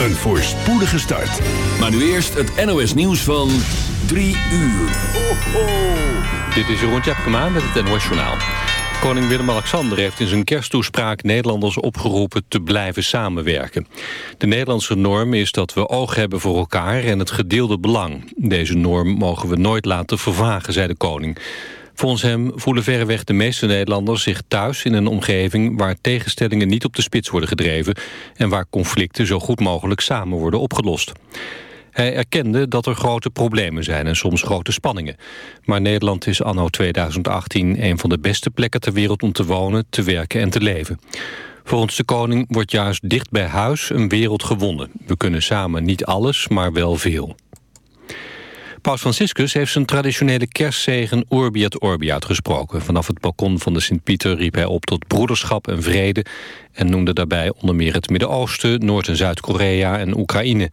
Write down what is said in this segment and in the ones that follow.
Een voorspoedige start. Maar nu eerst het NOS nieuws van 3 uur. Dit is Jeroen Tjepkema met het NOS Journaal. Koning Willem-Alexander heeft in zijn kersttoespraak Nederlanders opgeroepen te blijven samenwerken. De Nederlandse norm is dat we oog hebben voor elkaar en het gedeelde belang. Deze norm mogen we nooit laten vervagen, zei de koning. Volgens hem voelen verreweg de meeste Nederlanders zich thuis in een omgeving waar tegenstellingen niet op de spits worden gedreven en waar conflicten zo goed mogelijk samen worden opgelost. Hij erkende dat er grote problemen zijn en soms grote spanningen. Maar Nederland is anno 2018 een van de beste plekken ter wereld om te wonen, te werken en te leven. Volgens de koning wordt juist dicht bij huis een wereld gewonnen. We kunnen samen niet alles, maar wel veel. Paus Franciscus heeft zijn traditionele kerstzegen Urbi et Orbi uitgesproken. Vanaf het balkon van de Sint-Pieter riep hij op tot broederschap en vrede... en noemde daarbij onder meer het Midden-Oosten, Noord- en Zuid-Korea en Oekraïne.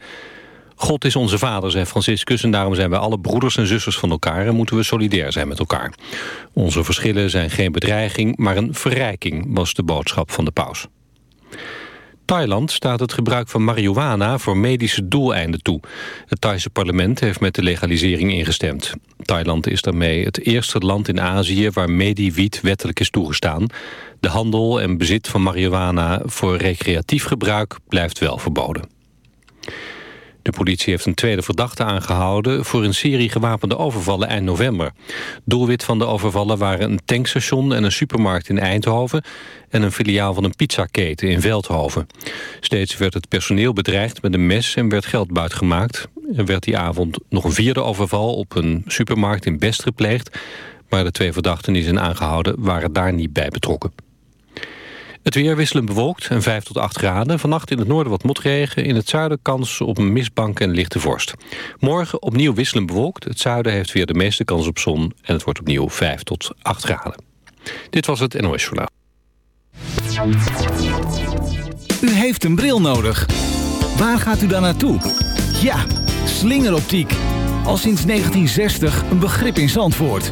God is onze vader, zei Franciscus, en daarom zijn wij alle broeders en zusters van elkaar... en moeten we solidair zijn met elkaar. Onze verschillen zijn geen bedreiging, maar een verrijking, was de boodschap van de paus. Thailand staat het gebruik van marihuana voor medische doeleinden toe. Het Thaise parlement heeft met de legalisering ingestemd. Thailand is daarmee het eerste land in Azië waar mediewiet wettelijk is toegestaan. De handel en bezit van marihuana voor recreatief gebruik blijft wel verboden. De politie heeft een tweede verdachte aangehouden... voor een serie gewapende overvallen eind november. Doelwit van de overvallen waren een tankstation en een supermarkt in Eindhoven... en een filiaal van een pizzaketen in Veldhoven. Steeds werd het personeel bedreigd met een mes en werd geld buitgemaakt. Er werd die avond nog een vierde overval op een supermarkt in Best gepleegd... maar de twee verdachten die zijn aangehouden waren daar niet bij betrokken. Het weer wisselend bewolkt en 5 tot 8 graden. Vannacht in het noorden wat motregen. In het zuiden kans op een mistbank en lichte vorst. Morgen opnieuw wisselend bewolkt. Het zuiden heeft weer de meeste kans op zon. En het wordt opnieuw 5 tot 8 graden. Dit was het NOS Journaal. U heeft een bril nodig. Waar gaat u dan naartoe? Ja, slingeroptiek. Al sinds 1960 een begrip in Zandvoort.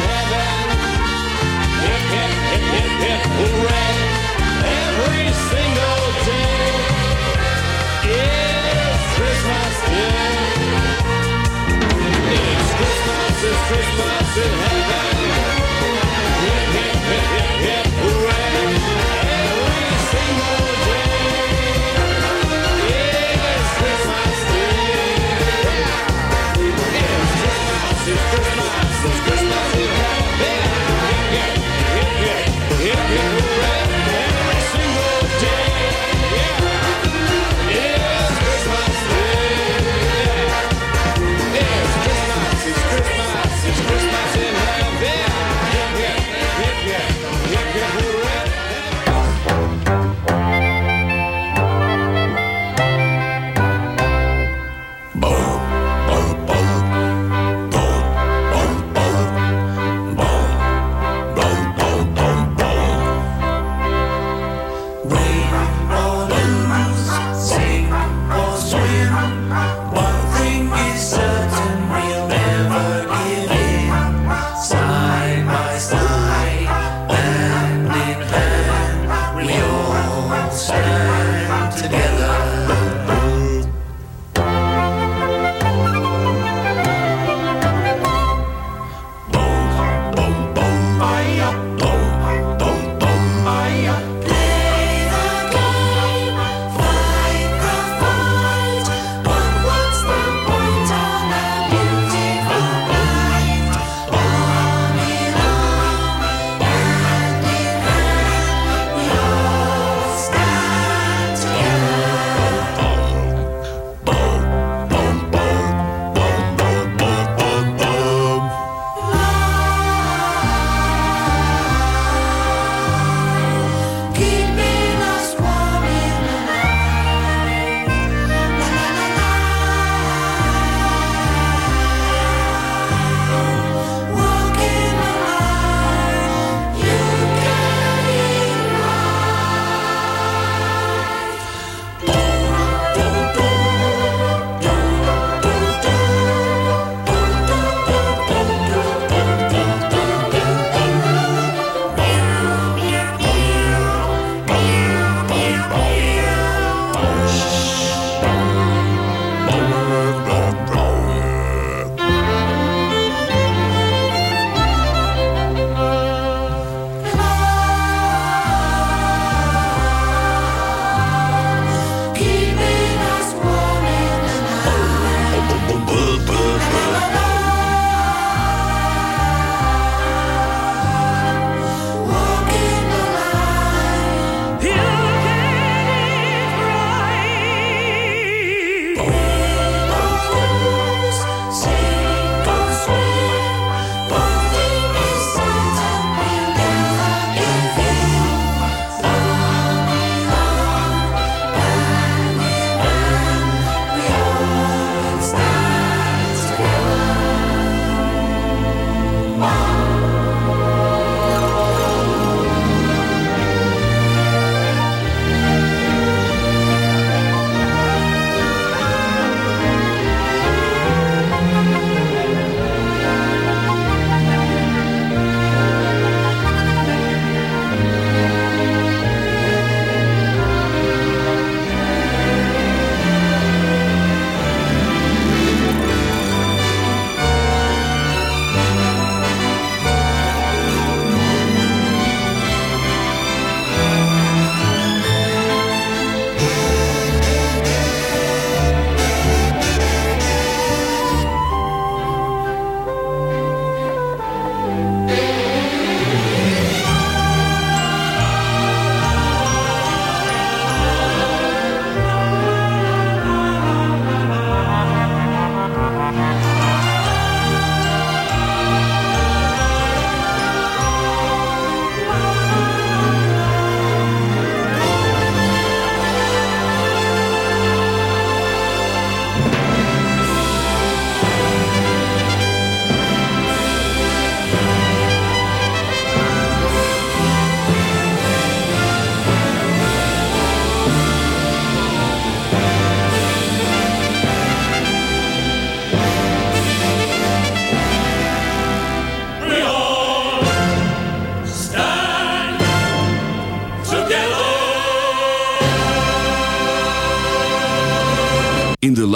hip, hip. Every single day. It's Christmas Day. It's Christmas, it's Christmas in heaven.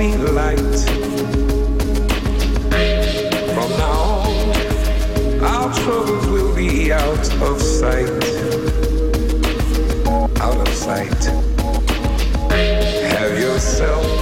be light. From now on, our troubles will be out of sight. Out of sight. Have yourself.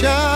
Hang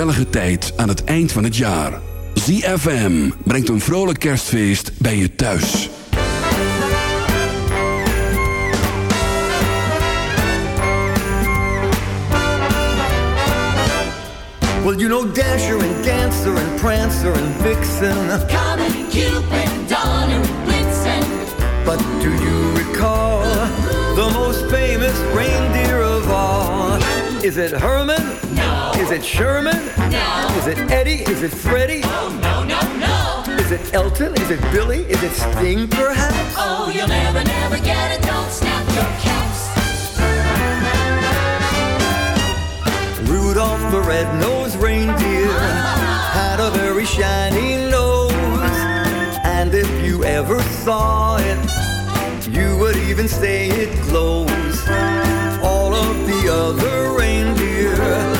gezellige tijd aan het eind van het jaar. ZFM brengt een vrolijk kerstfeest bij je thuis. Well, you know Dasher and Dancer and Prancer and Vixen. Comet, Cupid, Donner, and Blitzen. But do you recall the most famous reindeer of all? Is it Herman? No. Is it Sherman? No. Is it Eddie? Is it Freddie? Oh, no, no, no. Is it Elton? Is it Billy? Is it Sting, perhaps? Oh, you'll never, never get it. Don't snap your caps. Rudolph the red-nosed reindeer had a very shiny nose. And if you ever saw it, you would even say it glows. All of the other reindeer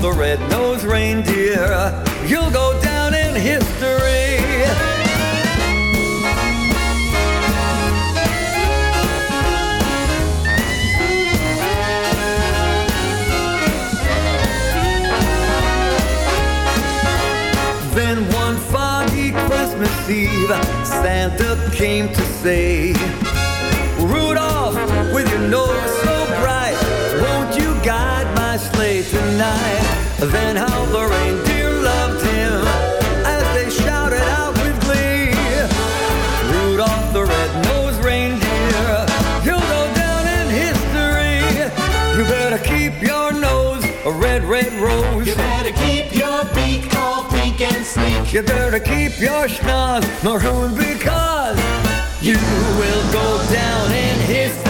the red-nosed reindeer, you'll go down in history. Then one foggy Christmas Eve, Santa came to say, rose. You better keep your beak all pink and sleek. You better keep your schnoz maroon because you will go down in history.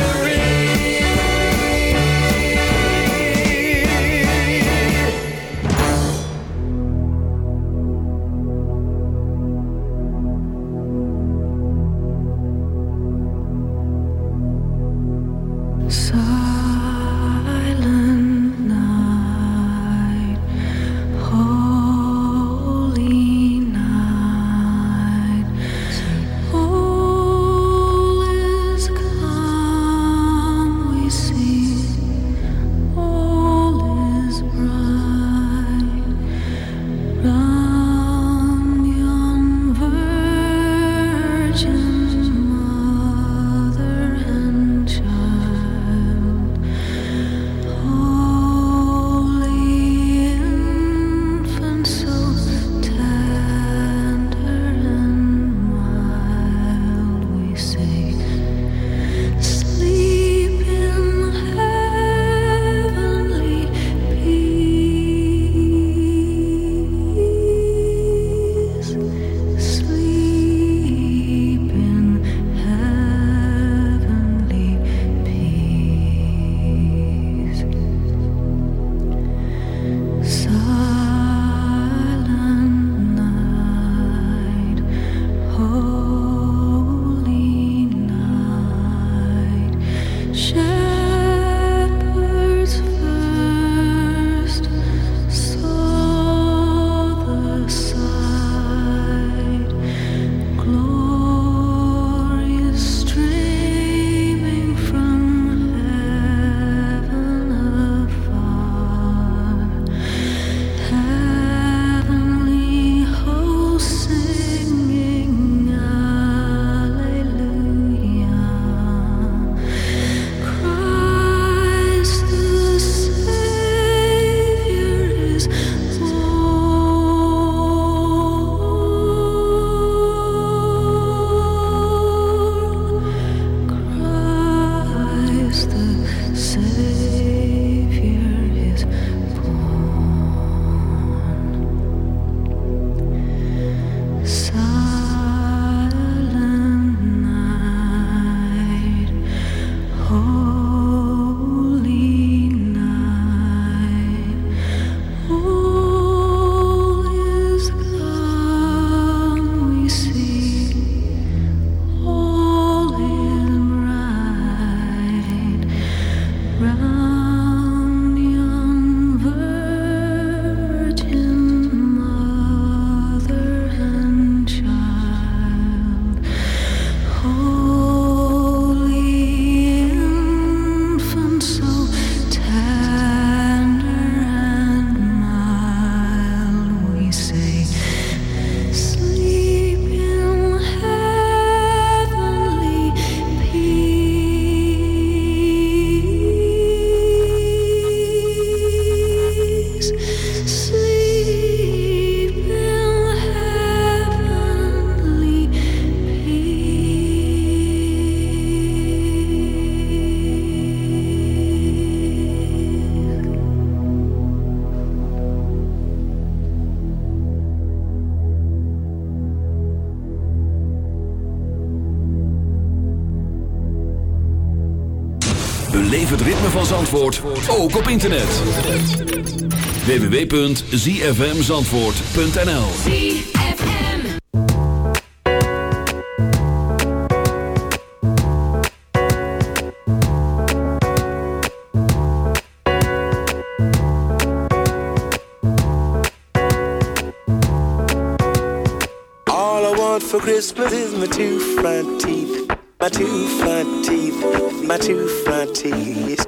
Zandvoort, ook op internet. www.zfmzandvoort.nl All I want for Christmas is my two front teeth. My two front teeth. My two front teeth.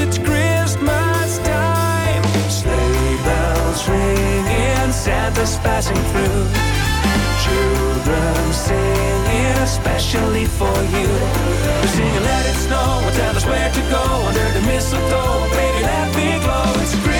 it's Christmas time. Sleigh bells ringing, Santa's passing through. Children singing, especially for you. They're singing, let it snow, and tell us where to go under the mistletoe. Baby, let me glow, it's Christmas,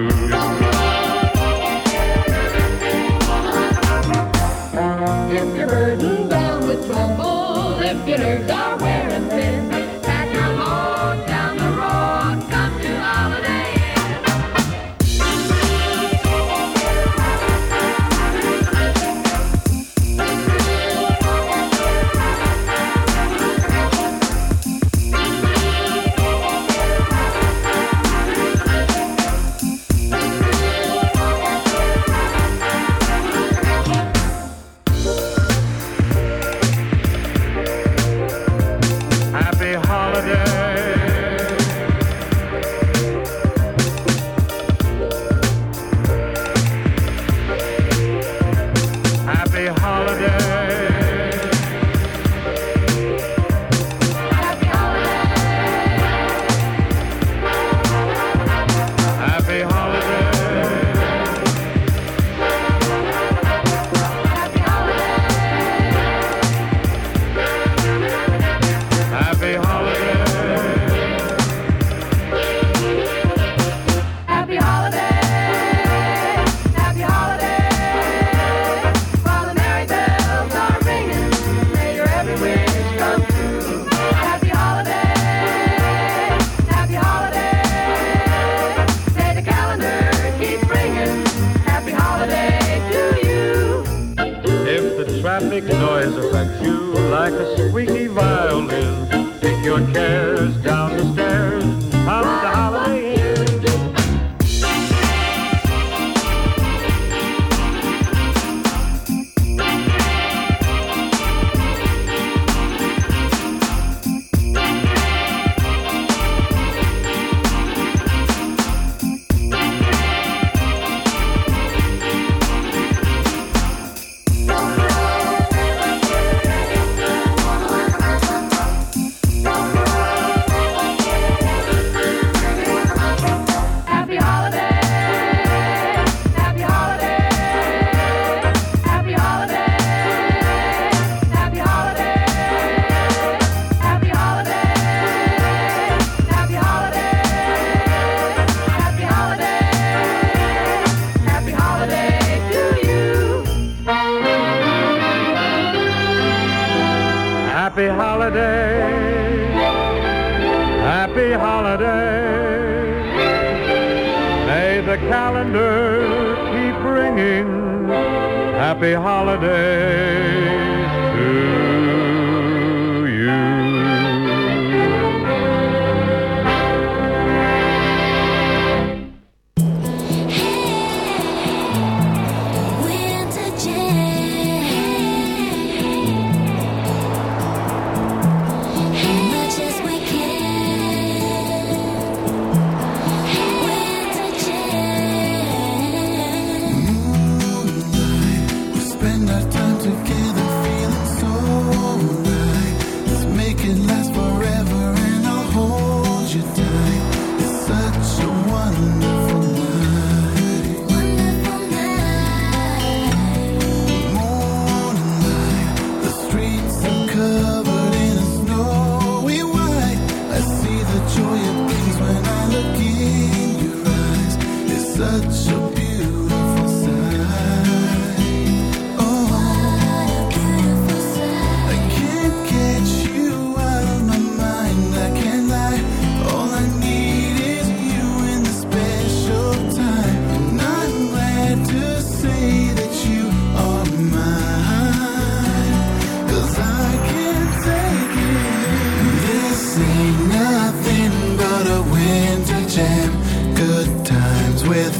happy holiday.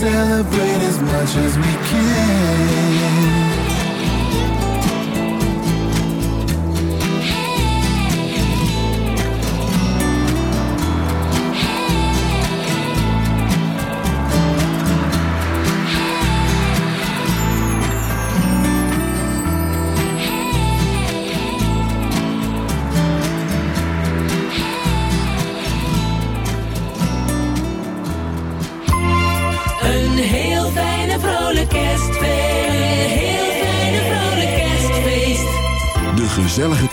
celebrate as much as we can.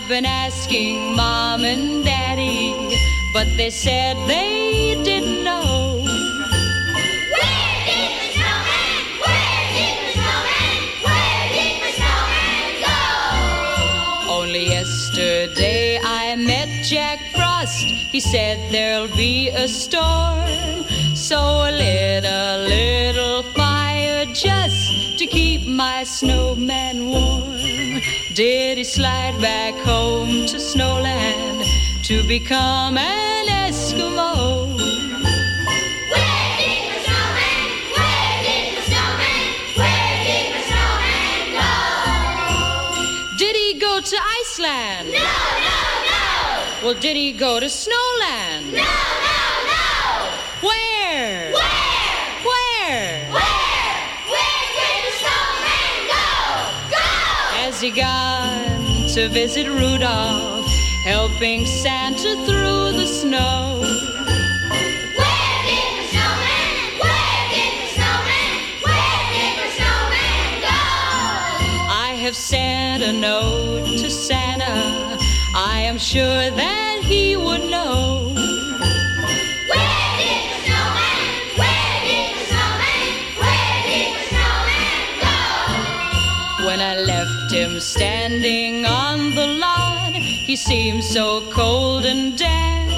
I've been asking mom and daddy, but they said they didn't know. Where did the snowman? Where did the snowman? Where did the snowman go? Only yesterday I met Jack Frost. He said there'll be a storm. So I lit a little fire just to keep my snowman warm. Did he slide back home to Snowland to become an Eskimo? Where did the snowman? Where did the snowman? Where did the snowman go? Did he go to Iceland? No, no, no. Well, did he go to Snowland? No, no, no. Gone to visit Rudolph, helping Santa through the snow? Where did the snowman? Where did the snowman? Where did the snowman go? I have sent a note to Santa. I am sure that he would know. Standing on the lawn, he seemed so cold and damp.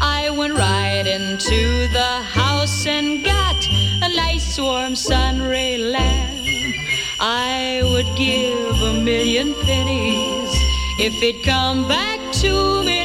I went right into the house and got a nice warm sun ray lamp. I would give a million pennies if it'd come back to me